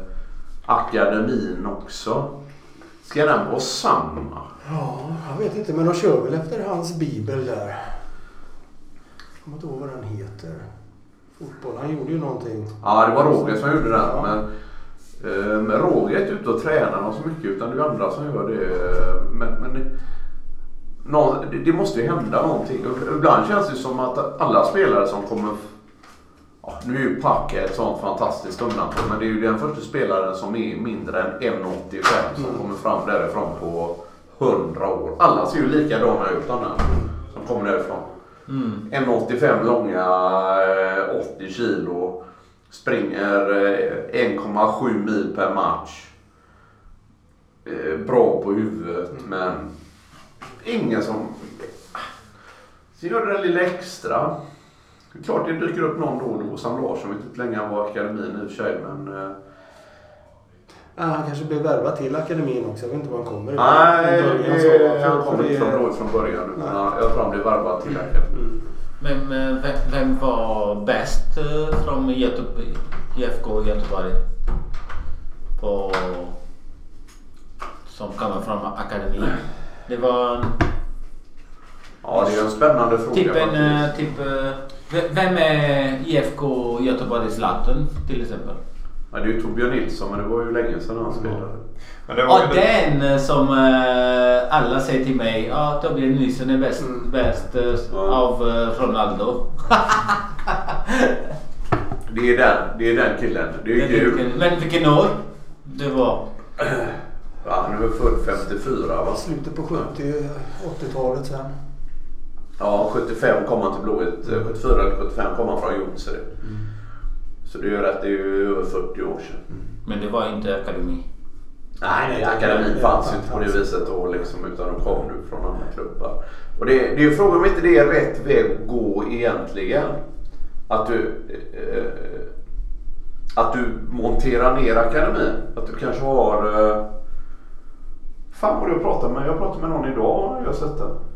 akademin också. Ska den vara samma? Ja, jag vet inte. Men de kör väl efter hans bibel där. Jag kommer inte ihåg vad den heter. Fotboll. Han gjorde ju någonting. Ja, det var Roger som gjorde den. Ja. Men, men Roger är inte ute och tränar så mycket utan det är andra som gör det. Men, men det, måste ju hända någonting. Ibland känns det som att alla spelare som kommer... Ja, nu är ju Packe ett sånt fantastiskt undantag men det är ju den första spelaren som är mindre än 1,85 som kommer fram därifrån på 100 år. Alla ser ju likadana ut där som kommer därifrån. Mm. 1,85 långa, eh, 80 kilo. Springer eh, 1,7 mil per match. Eh, Bra på huvudet men ingen som... Så gör det där lilla extra. Det är klart det dyker upp någon då och då. Sam Larsson vet inte länge han var i akademin i och för sig men... eh, Ja, han kanske blev värvad till akademin också. Jag vet inte var han kommer ifrån. Nej, han han kom inte från Blåvitt från början. Utan Jag tror han blev värvad till akademin. Mm. Men, men vem, vem var bäst eh, från Göteborg, IFK Göteborg? På, som kommer från akademin. Det var Ja, det är en spännande fråga typ en... eh, Typ, vem är IFK Göteborg Zlatan till exempel? Ja, det är ju Torbjörn Nilsson, men det var ju länge sedan han spelade. Men det var Ja, den eh, som eh, alla säger till mig. Ja, Torbjörn Nilsson är bäst, Mm. bäst eh, Ja. av Ronaldo. Det är den, det är den killen. Det är ju kul. Men vilken år det var? Ja, han är väl född 54 va? Slutet på 70 80-talet sen. Ja, 75 kom han till Blåvitt. Eh, 74 eller 75 kom han från Jonsered. Så det ju rätt, det är ju över 40 år sedan. Men det var inte akademi. Nej, nej, akademin fanns ju inte på det viset då liksom, utan de kom nu från andra klubbar. Och det, det är ju frågan om inte det är rätt väg att gå egentligen. Att du, eh, att du monterar ner akademin. Att du kanske har... Eh, fan vad du pratar med. Jag pratade med någon idag har jag sett det.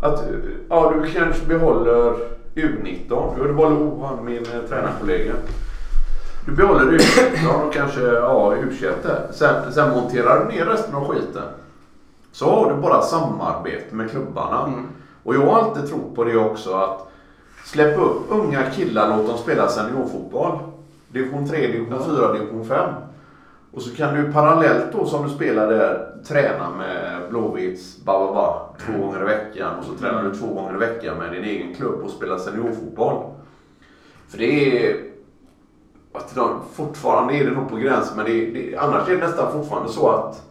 Att ja, du kanske behåller U19. Du oh, han min eh, tränarkollega. Du behåller U19 och kanske ja, U21 där. Sen, sen monterar du ner resten av skiten. Så har du bara samarbete med klubbarna. Mm. Och jag har alltid trott på det också att släppa upp unga killar, låt dem spela seniorfotboll. Division 3, division 4, division 5. Och så kan du parallellt då som du spelar där träna med Blåvitts bababa två gånger i veckan. Och så tränar du två gånger i veckan med din egen klubb och spelar seniorfotboll. För det är att de, fortfarande är det nog på gränsen, men det, det, annars är det nästan fortfarande så att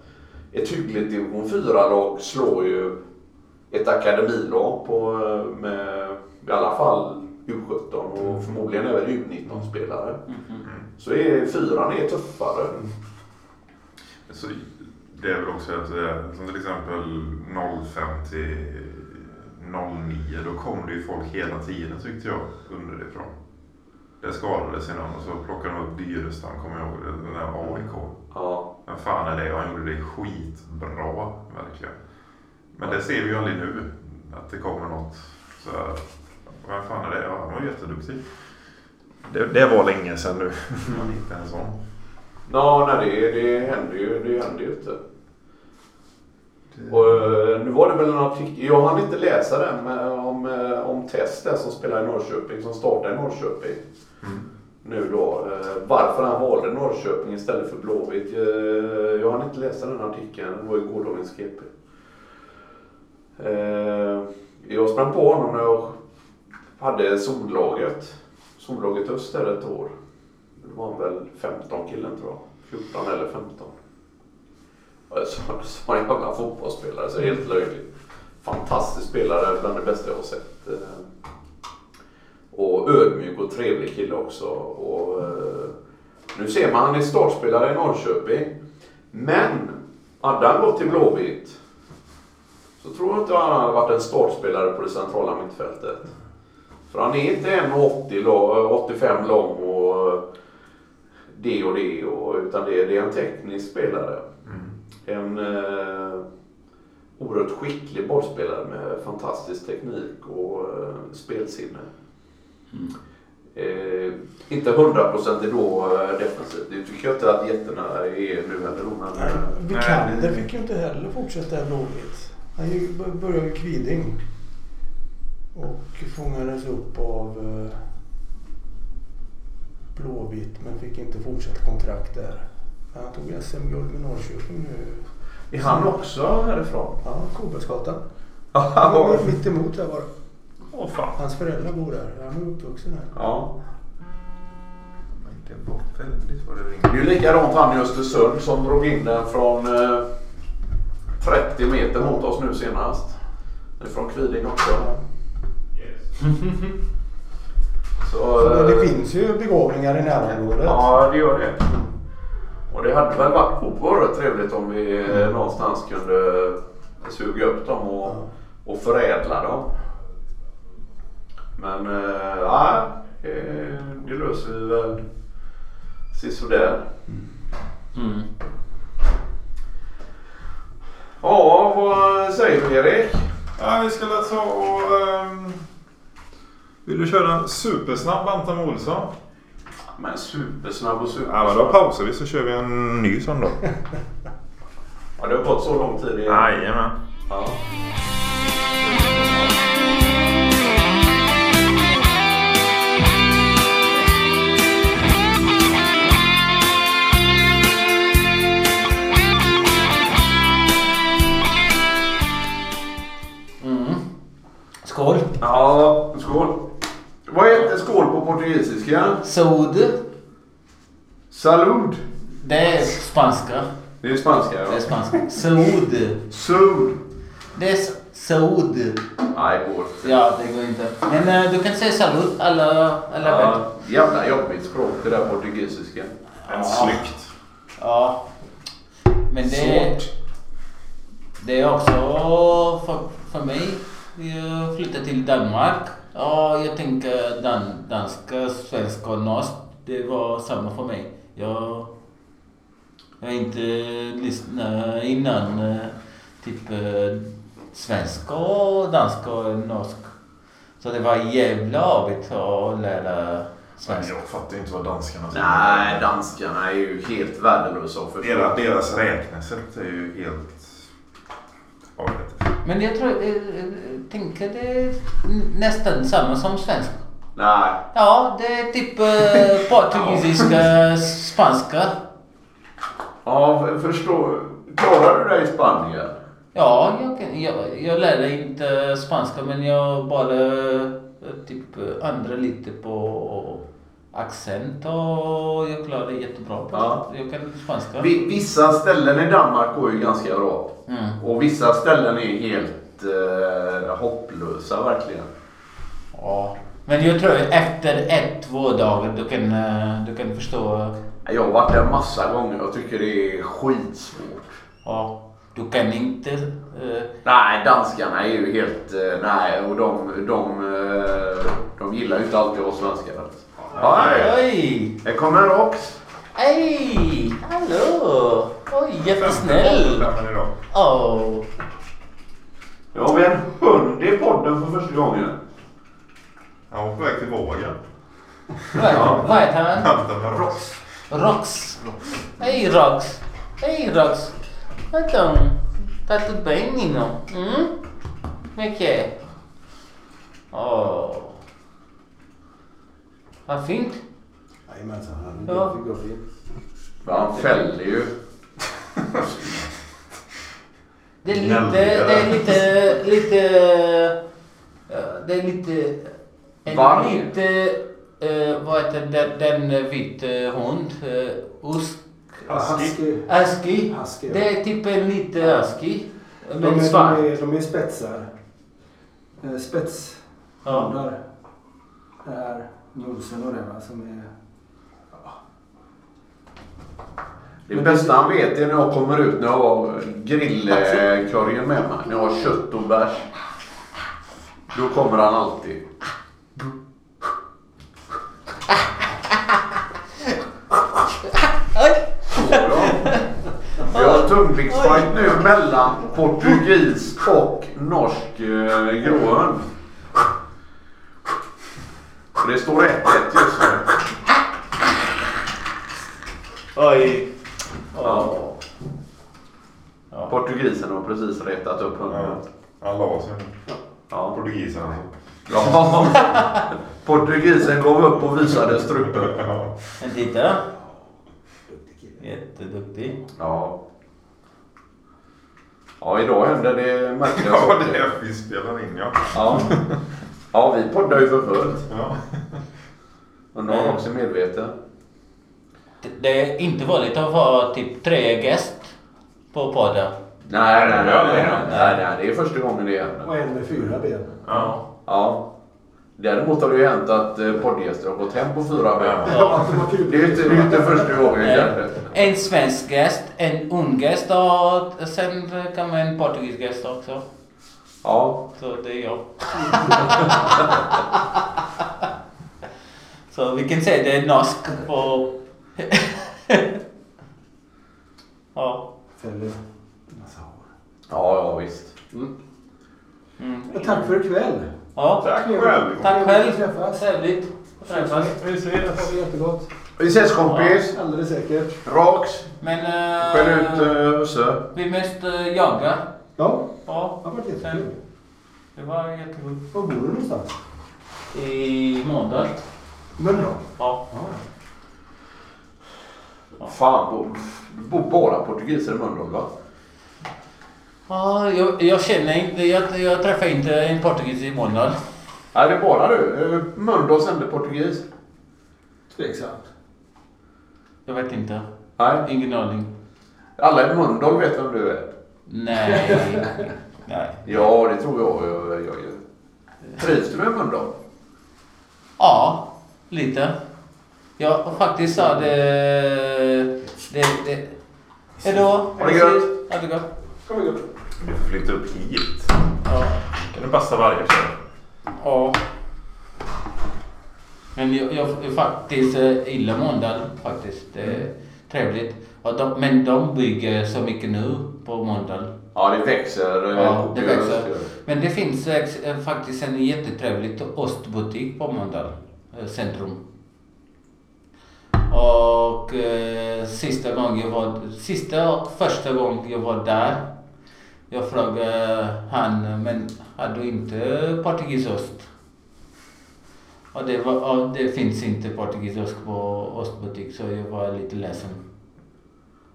ett hyggligt division 4-lag slår ju ett akademilag på, med i alla fall U17 och förmodligen även U19-spelare. Så är fyran är tuffare. Så det är väl också att eh, som till exempel 05 till 09 då kom det ju folk hela tiden tyckte jag underifrån. Det skadade sig någon och så plockade de upp Dyrestam kommer jag ihåg, den där AIK. Ja. Vem fan är det? Han gjorde det skitbra verkligen. Men det ser vi ju aldrig nu. Att det kommer något så här. Vem fan är det? Ja, han var jätteduktig. Det, det var länge sedan nu. Man inte en sån. Ja, nej, det, det händer ju det händer ju inte. Och, eh, nu var det väl en artikel, jag hann inte läsa den, men om, eh, om Tess som spelar i Norrköping, som startar i Norrköping. Mm. nu då. Eh, varför han valde Norrköping istället för Blåvitt. Eh, jag hann inte läsa den artikeln. Det var i gårdagens GP. Eh, jag sprang på honom när jag hade Sollaget. Sollaget Öst där ett år. Det var han väl 15 killen tror jag. 14 eller 15. Och sa, så en jävla fotbollsspelare så det är helt löjligt. Fantastisk spelare, bland det bästa jag har sett. Eh, och ödmjuk och trevlig kille också. Och, eh, nu ser man, han är startspelare i Norrköping. Men hade han gått till Blåvitt så tror jag inte han hade varit en startspelare på det centrala mittfältet. För han är inte 1,80 85 lång och det och det. Och, utan det, det är en teknisk spelare. En eh, oerhört skicklig bollspelare med fantastisk teknik och eh, spelsinne. Eh, inte hundraprocentigt då eh, defensivt. Det tycker jag inte att jätterna är nu heller. Men, eh, Vikander fick ju inte heller fortsätta i Blåvitt. Han ju- började i Kviding. Och fångades upp av eh, Blåvitt men fick inte fortsatt kontrakt där. Han tog SM-guld med Norrköping nu. är han också härifrån? Ja, Kobergsgatan. Ja. Mitt emot där det. Åh fan. Hans föräldrar bor där. Han är uppvuxen här. ja. Det var väldigt vad det Det ringer. är ju likadant han i Östersund som drog in den från eh, 30 meter mot oss nu senast. Det är från Kviding också. Så, Så det finns ju begåvningar i närområdet. Ja, det gör det. Och det hade väl varit oerhört trevligt om vi eh, någonstans kunde suga upp dem och, och förädla dem. Men ja, eh, det löser vi väl sisådär. Mm. Ja, vad säger du Erik? Ja, vi ska ta och... ehm, vill du köra en supersnabb Anton Olsson? Men supersnabb och Ja, men då supersnabb. pausar vi så kör vi en ny sån då. Ja, det har gått så lång tid. Jajamän. Ja. Mm. Skål! ja, skål. Vad heter skål på portugisiska? Saud. Salud. Det är spanska. Det är spanska Det är ja. spanska. Saud. Sud. Det är s- Saud. Nej, det går. Ja, det går inte. Men eh, du kan säga salut alla, alla vet. Ja, jävla jobbigt språk det där portugisiska. En slykt. Ja. Men det, Svårt. det är också för, för mig. Jag flyttade till Danmark. Ja, jag tänker dan, danska, svenska och norsk. Det var samma för mig. Jag jag har inte lyssnat innan. eh, Typ eh, svenska och danska och norsk. Så det var jävla avigt att lära Men svenska. jag fattar inte vad danskarna säger. Nej, danskarna är ju helt värdelösa att förstå. Deras, deras räknesätt är ju helt... Ja, jag vet inte. Men jag tror, eh, eh, tänker det är nästan samma som svenska. Nej. Ja, det är typ eh, portugisiska, spanska. Ja, för- förstå. Klarar du dig i Spanien? Ja, jag, jag, jag lärde inte spanska men jag bara eh, typ ändrar lite på accent och jag klarar det jättebra på Ja. Jag kan spanska. Vi- Vissa ställen i Danmark går ju ganska bra. Mm. Och vissa ställen är helt eh, hopplösa verkligen. Ja. Men jag tror efter ett, två dagar du kan, eh, du kan förstå. Jag har varit där massa gånger och tycker det är skitsvårt. Ja, du kan inte... eh, Nej, danskarna är ju helt... eh, Nej, och de, de, eh, de gillar ju inte alltid oss svenskar. Ja, hej. Oj! Det kommer Rox. Hej! Hallå! Oj, jättesnäll! Åh. Nu har vi en hund i podden för första gången. Han var på väg till vågen. Vad vad heter han? Hämta med Rox. Rox. Hej Rox. Hej Rox. Hum? Como é que é? Åh. Vad fint. Jajamensan, han Ja. fick gå fint. Han fäller ju. Det är lite, det är lite, lite, det är lite, en Varm. lite, eh, vad heter den, den vit eh, hund? Uh, usk, Husky. husky. Husky, ja. Det är typ en lite husky. De Men är, svart. de är, de är spetsar. Spetshundar. Det är mulsen och det va, som är... Det bästa han vet är när jag kommer ut när jag har grillkorgen med mig. När jag har kött och bärs. Då kommer han alltid. Vi har tungviktsfight nu mellan portugis och norsk eh, gråhund. Och Det står 1-1 just nu. Oj. Ja. Ja. Portugisen har precis retat upp hunden. Ja. Han la sig. Ja. Portugisen alltså. Ja. Portugisen gav upp och visade strupen. Ja. Men titta. Jätteduktig. Ja. Ja, idag händer det märkliga Ja, saker. det är vi spelar in ja. Ja. ja, vi poddar ju för fullt. ja. Och någon är också medveten. Det- är inte vanligt att ha typ tre gäst på podden. Nej, nej, nej. Nej, det nej, är- nej, nej, det är första gången det händer. Och en med fyra ben. Ja. Ja. Däremot har det ju hänt att eh, poddgäster har gått hem på fyra ben. Ja. Det är ju inte, inte första gången kanske. En svensk gäst, en ung gäst och sen kan man en portugis gäst också. Ja. Så det är jag. Så vi kan säga det är norsk på... ja. Fäller massa hår. Ja, ja visst. Mm. Mm. Ja, tack för ikväll. Ja, Tack själv. tack själv. Trevligt att träffas. Vi ses. Det var jättegott. Vi ses kompis. Alldeles säkert. Raks. Men... Skäll ut Uh, uh, Usse. vi måste uh, jaga. Ja, Ja, det har varit jättekul. det var jättekul. Var bor du någonstans? I Mölndal. Mölndal. Ja. Ja. Fan, bo, bor bara portugiser i Mölndal va? Ja, jag, jag känner inte, jag, jag träffar inte en portugis i Mölndal. Nej, det är bara du. Eh, Mölndals enda portugis. Tveksamt. Jag vet inte. Nej. Ingen aning. Alla i Mölndal vet vem du är. Nej. Nej. Ja, det tror jag. jag, jag, jag. Trivs du med Mölndal? Ja, lite. Jag faktiskt sa det... det, det Hejdå. Ha det gött. Ha det gott. Kom igen. Du får flytta upp hit. Ja. Kan du passa varje kväll? ja. Men jag, jag är faktiskt eh, faktiskt. Det är trevligt. Och de, men de bygger så mycket nu på Mölndal. Ja, det växer. Ja, det växer. Men det finns eh, faktiskt en jättetrevlig ostbutik på Mölndal eh, centrum. Och eh, sista gången jag var, sista och första gången jag var där, jag frågade han, men har du inte portugisost? Och det, var, och det finns inte portugisost på ostbutik så jag var lite ledsen.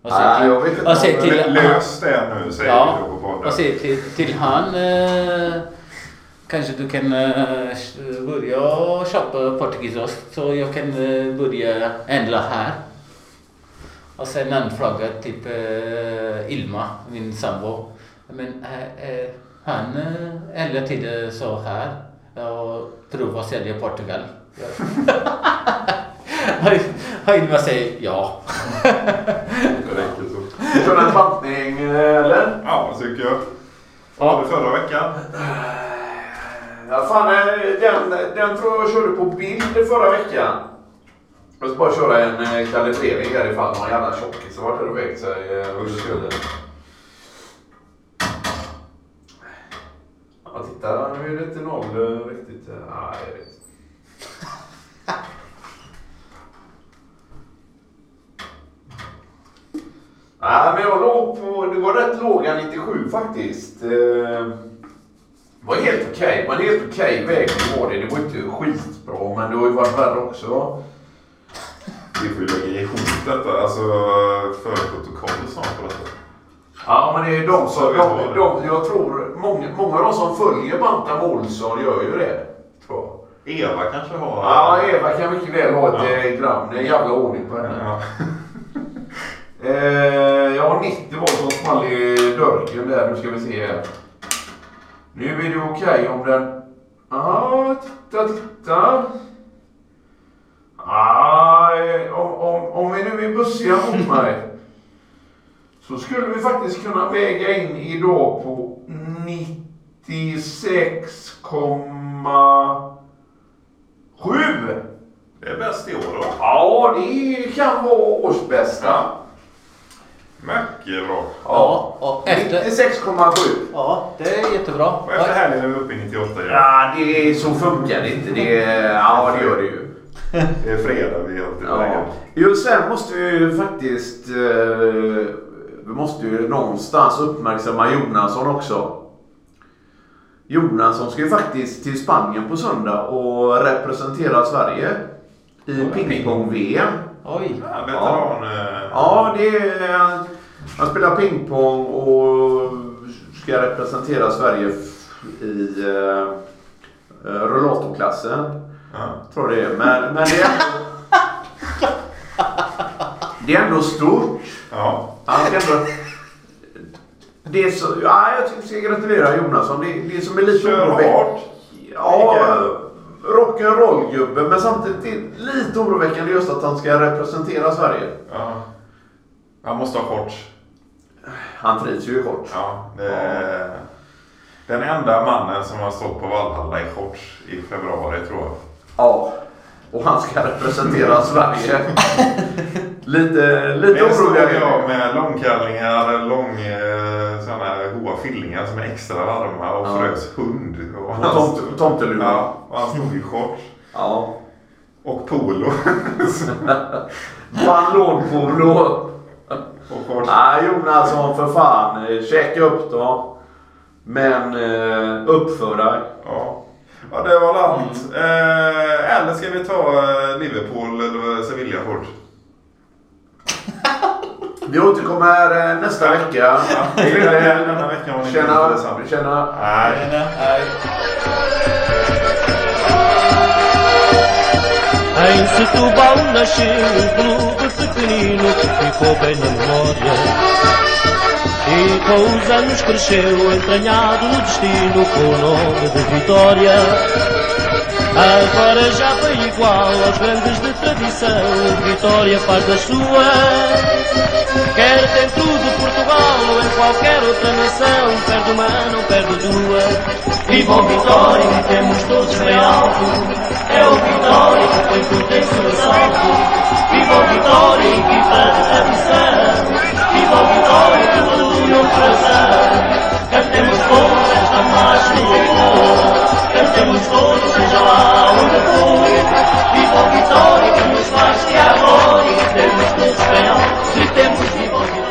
Och Nej, till- jag vet inte och säg till- Lös det nu säger Ja, vi då på podden. och säg till, till han eh, kanske du kan eh, börja köpa portugisost så jag kan eh, börja handla här. Och sen han frågade typ eh, Ilma, min sambo. Men eh, eh, han eh, hela tiden så här och prova sälja Portugal. Ja. Och Ilma säger ja. Det räcker så. Du kör en bantning eller? Ja, tycker jag. Vad var det förra veckan? Ja, fan, eh, den, den tror jag körde på bild förra veckan. Jag ska bara köra en eh, kalibrering här ifall någon jävla tjockis har varit här och vägt sig eh, under skulden. Ja, titta, nu är det inte noll riktigt. Nej, jag vet. Nej, men jag låg på, det var rätt låga 97 faktiskt. Eh, Det var helt okej. Det var en helt okej väg till det. Det var inte skitbra, men det har ju varit värre också. Vi får ju lägga ihop detta, alltså för protokoll snart på detta. Ja, men det är de som... De, de, jag tror många, många av de som följer Bantam Olsson gör ju det. Tror jag. Eva kanske har... Ja, Eva kan mycket väl ha ett Ja. eh, gram. Det är jävla ordning på henne. Ja. Eh, jag har 90 volt som small i dörken där. Nu ska vi se här. Nu är det okej om den... Ja, titta, titta. Ah, om, om, om vi nu är bussiga mot mig. Så skulle vi faktiskt kunna väga in idag på 96,7. Det är bäst i år då. Ja, det kan vara årsbästa. Ja. Mycket bra. Ja, och efter... 96,7. Ja, det är jättebra. Och efter helgen är vi uppe i 98 igen. Ja, det är, så funkar det inte. Det är, ja, det gör det ju. Det är fredag vi alltid Ja. Jo, sen måste vi ju faktiskt... Eh, vi måste ju någonstans uppmärksamma Jonasson också. Jonasson ska ju faktiskt till Spanien på söndag och representera Sverige i pingpong-VM. Oj. Ja, veteran... eh, Ja, det är... Han spelar pingpong och ska representera Sverige i uh, rullatorklassen. Ja. Tror det är. Men, men det är ändå... Det är ändå stort. ja. Han ska ändå... Det är så... Ja, jag ska gratulera Jonasson. Det, det som är lite oroväckande-. Ja, rock'n'roll-gubbe. Men samtidigt är det lite oroväckande just att han ska representera Sverige. Ja. Han måste ha shorts. Han trivs ju i kort. Ja, det är den enda mannen som har stått på Valhalla i shorts i februari tror jag. Ja. Och han ska representera Sverige. lite lite Men stod orolig. jag med långkallingar, lång, eh, såna här goa fillingar som är extra varma och Ja. frös hund. Och Och tomt- tomteluva. ja, och han stod i shorts Ja. och polo. Ballonpolo. Nej Jonasson för fan. eh, Checka upp då. Men eh, uppför dig. Ja. ja, det var allt. Eh, eller ska vi ta eh, Liverpool eller Sevilla fort? Vi återkommer eh, nästa vecka. Ja, denna, veckan var det inte Tjena. intressant. Tjena. Nej. Nej. Em Setúbal nasceu um clube pequenino que ficou bem na memória. E com os anos cresceu, entranhado no destino com o nome de Vitória. Agora já bem igual aos grandes de tradição, Vitória faz das suas. Quer dentro de Portugal ou em qualquer outra nação, perde uma, não perde duas. Viva o Vitória, temos todos bem alto. É o Vitória que tem tudo em seu assalto. Viva o Vitória, equipa de tradição. Viva o Vitória, que tudo no coração. Cantemos todos esta marcha do amor. serce mój swój przejrzało do. I po historii, ten mój smaż, ja woli, ten mój stół spełniał, czy ten mój.